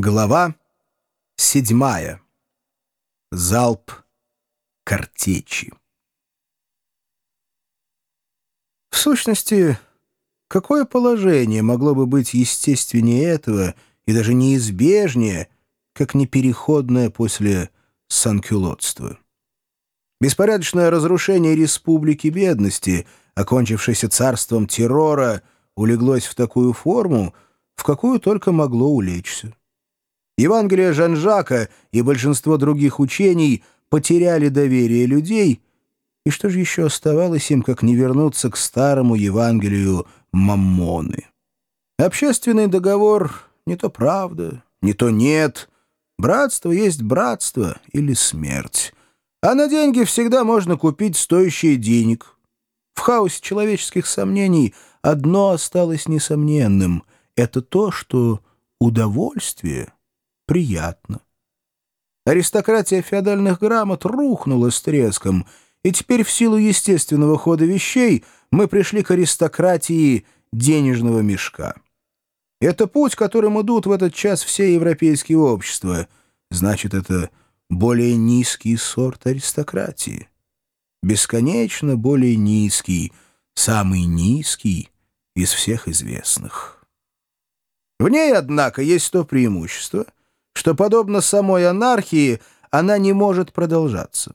Глава седьмая. Залп картечи. В сущности, какое положение могло бы быть естественнее этого и даже неизбежнее, как непереходное после санкюлотства? Беспорядочное разрушение республики бедности, окончившееся царством террора, улеглось в такую форму, в какую только могло улечься. Евангелие Жан-Жака и большинство других учений потеряли доверие людей, и что же еще оставалось им, как не вернуться к старому Евангелию Маммоны? Общественный договор — не то правда, не то нет. Братство есть братство или смерть. А на деньги всегда можно купить стоящие денег. В хаосе человеческих сомнений одно осталось несомненным — это то, что удовольствие — приятно. Аристократия феодальных грамот рухнула с треском, и теперь в силу естественного хода вещей мы пришли к аристократии денежного мешка. Это путь, которым идут в этот час все европейские общества. Значит, это более низкий сорт аристократии. Бесконечно более низкий, самый низкий из всех известных. В ней, однако, есть то преимущество — что, подобно самой анархии, она не может продолжаться.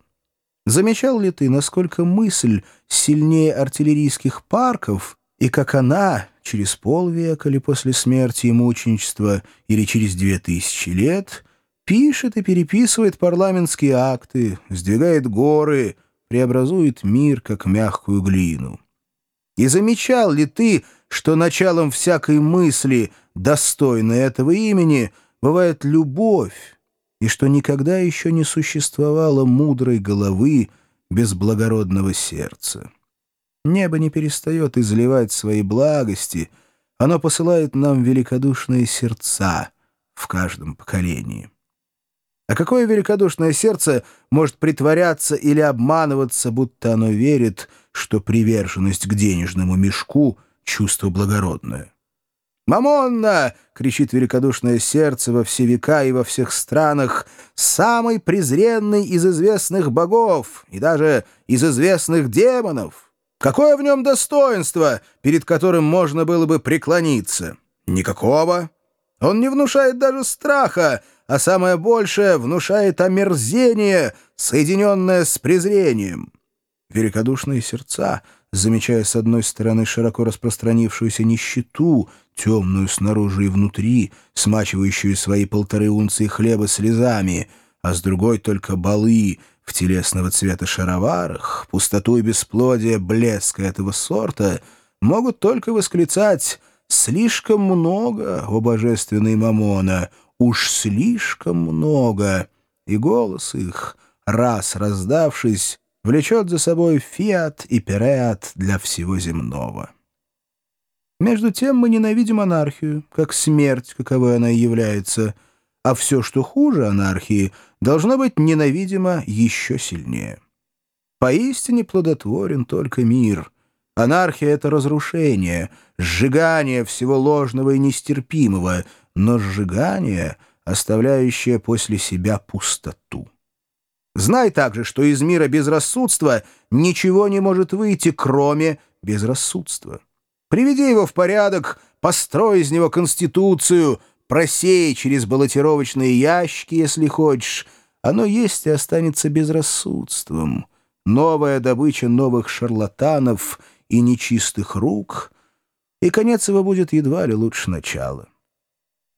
Замечал ли ты, насколько мысль сильнее артиллерийских парков, и как она через полвека или после смерти и мученичества, или через две тысячи лет, пишет и переписывает парламентские акты, сдвигает горы, преобразует мир, как мягкую глину? И замечал ли ты, что началом всякой мысли, достойной этого имени — бывает любовь, и что никогда еще не существовало мудрой головы без благородного сердца. Небо не перестает изливать свои благости, оно посылает нам великодушные сердца в каждом поколении. А какое великодушное сердце может притворяться или обманываться, будто оно верит, что приверженность к денежному мешку — чувство благородное? «Мамонна!» — кричит великодушное сердце во все века и во всех странах, «самый презренный из известных богов и даже из известных демонов! Какое в нем достоинство, перед которым можно было бы преклониться? Никакого! Он не внушает даже страха, а самое большее внушает омерзение, соединенное с презрением. Великодушные сердца — замечая с одной стороны широко распространившуюся нищету, темную снаружи и внутри, смачивающую свои полторы унции хлеба слезами, а с другой только балы в телесного цвета шароварах, пустоту и бесплодие блеска этого сорта, могут только восклицать «Слишком много, о божественный Мамона, уж слишком много!» И голос их, раз раздавшись, влечет за собой фиат и переат для всего земного. Между тем мы ненавидим анархию, как смерть, каковой она и является, а все, что хуже анархии, должно быть ненавидимо еще сильнее. Поистине плодотворен только мир. Анархия — это разрушение, сжигание всего ложного и нестерпимого, но сжигание, оставляющее после себя пустоту. Знай также, что из мира безрассудства ничего не может выйти, кроме безрассудства. Приведи его в порядок, построй из него конституцию, просей через баллотировочные ящики, если хочешь. Оно есть и останется безрассудством. Новая добыча новых шарлатанов и нечистых рук, и конец его будет едва ли лучше начала.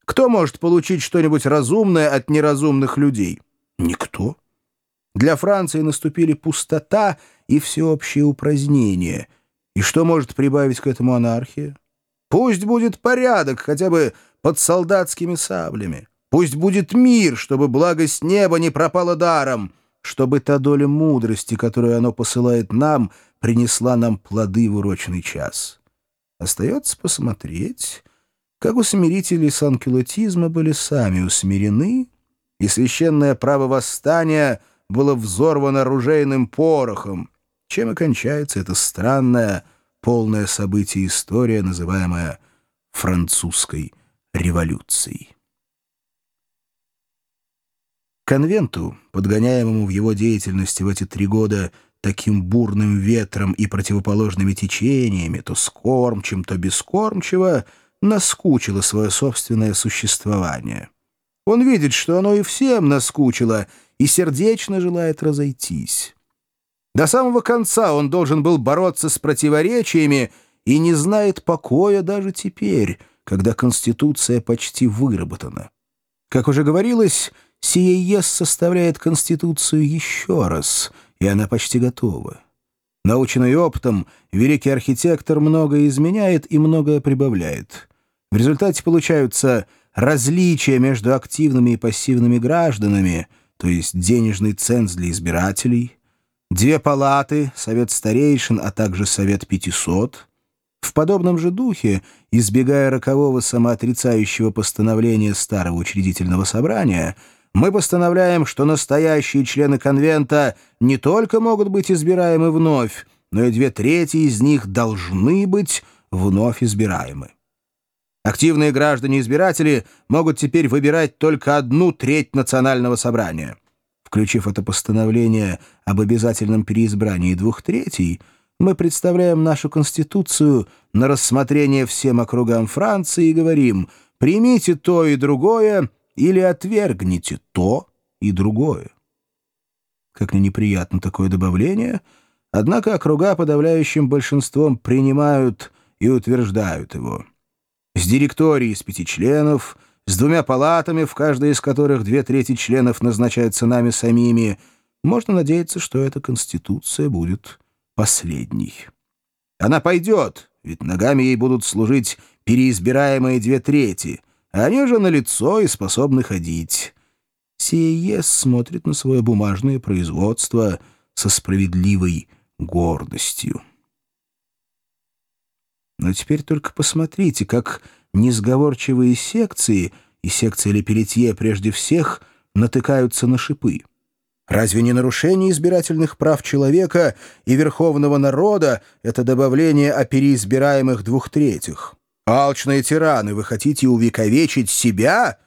Кто может получить что-нибудь разумное от неразумных людей? Никто. Для Франции наступили пустота и всеобщее упразднение. И что может прибавить к этому анархия? Пусть будет порядок хотя бы под солдатскими саблями. Пусть будет мир, чтобы благость неба не пропала даром, чтобы та доля мудрости, которую оно посылает нам, принесла нам плоды в урочный час. Остается посмотреть, как усмирители санкюлотизма были сами усмирены, и священное право восстания — было взорвано оружейным порохом, чем и эта странная, полная событий история, называемая французской революцией. Конвенту, подгоняемому в его деятельности в эти три года таким бурным ветром и противоположными течениями, то скормчим, то бескормчиво, наскучило свое собственное существование. Он видит, что оно и всем наскучило, и сердечно желает разойтись. До самого конца он должен был бороться с противоречиями и не знает покоя даже теперь, когда Конституция почти выработана. Как уже говорилось, Сиеес составляет Конституцию еще раз, и она почти готова. Наученный опытом, великий архитектор многое изменяет и многое прибавляет. В результате получаются различия между активными и пассивными гражданами, то есть денежный ценз для избирателей, две палаты, совет старейшин, а также совет 500. В подобном же духе, избегая рокового самоотрицающего постановления Старого учредительного собрания, мы постановляем, что настоящие члены конвента не только могут быть избираемы вновь, но и две трети из них должны быть вновь избираемы. Активные граждане-избиратели могут теперь выбирать только одну треть национального собрания. Включив это постановление об обязательном переизбрании двух третей, мы представляем нашу Конституцию на рассмотрение всем округам Франции и говорим «примите то и другое или отвергните то и другое». Как ни неприятно такое добавление, однако округа подавляющим большинством принимают и утверждают его с директорией из пяти членов, с двумя палатами, в каждой из которых две трети членов назначаются нами самими, можно надеяться, что эта Конституция будет последней. Она пойдет, ведь ногами ей будут служить переизбираемые две трети, а они же на лицо и способны ходить. Сиес смотрит на свое бумажное производство со справедливой гордостью. Но теперь только посмотрите, как несговорчивые секции, и секция Лепелетье прежде всех, натыкаются на шипы. Разве не нарушение избирательных прав человека и верховного народа это добавление о переизбираемых двух третьих? Алчные тираны, вы хотите увековечить себя?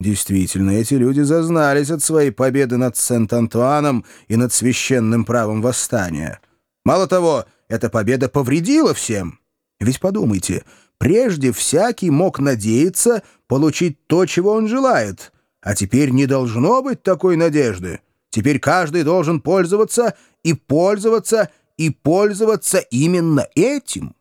Действительно, эти люди зазнались от своей победы над Сент-Антуаном и над священным правом восстания. Мало того, эта победа повредила всем — ведь подумайте, прежде всякий мог надеяться получить то, чего он желает, а теперь не должно быть такой надежды. Теперь каждый должен пользоваться и пользоваться и пользоваться именно этим.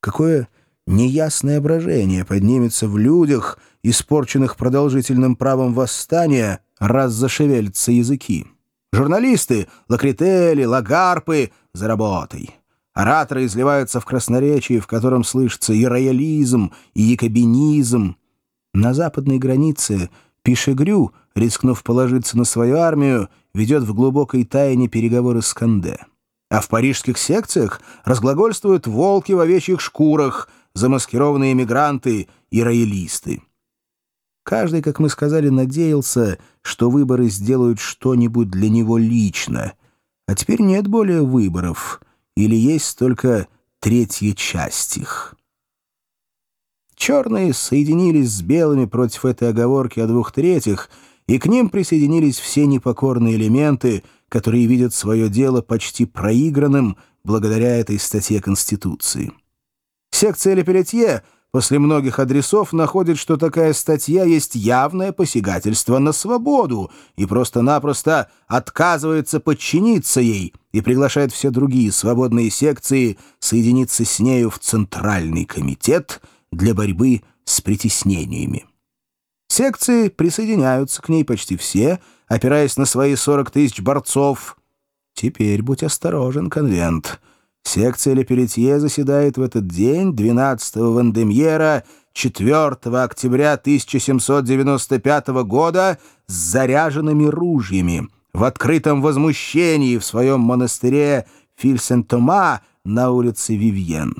Какое неясное брожение поднимется в людях, испорченных продолжительным правом восстания, раз зашевелятся языки. Журналисты, лакрители, лагарпы — за работой. Ораторы изливаются в красноречии, в котором слышится и роялизм, и якобинизм. На западной границе Пишегрю, рискнув положиться на свою армию, ведет в глубокой тайне переговоры с Канде. А в парижских секциях разглагольствуют волки в овечьих шкурах, замаскированные мигранты и роялисты. Каждый, как мы сказали, надеялся, что выборы сделают что-нибудь для него лично. А теперь нет более выборов — или есть только третья часть их. Черные соединились с белыми против этой оговорки о двух третьих, и к ним присоединились все непокорные элементы, которые видят свое дело почти проигранным благодаря этой статье Конституции. Секция Лепелетье после многих адресов находит, что такая статья есть явное посягательство на свободу и просто-напросто отказывается подчиниться ей и приглашает все другие свободные секции соединиться с нею в Центральный комитет для борьбы с притеснениями. Секции присоединяются к ней почти все, опираясь на свои 40 тысяч борцов. Теперь будь осторожен, конвент — Секция Лепелетье заседает в этот день, 12-го Вандемьера, 4 октября 1795 года, с заряженными ружьями, в открытом возмущении в своем монастыре Фильсен-Тома на улице Вивьен.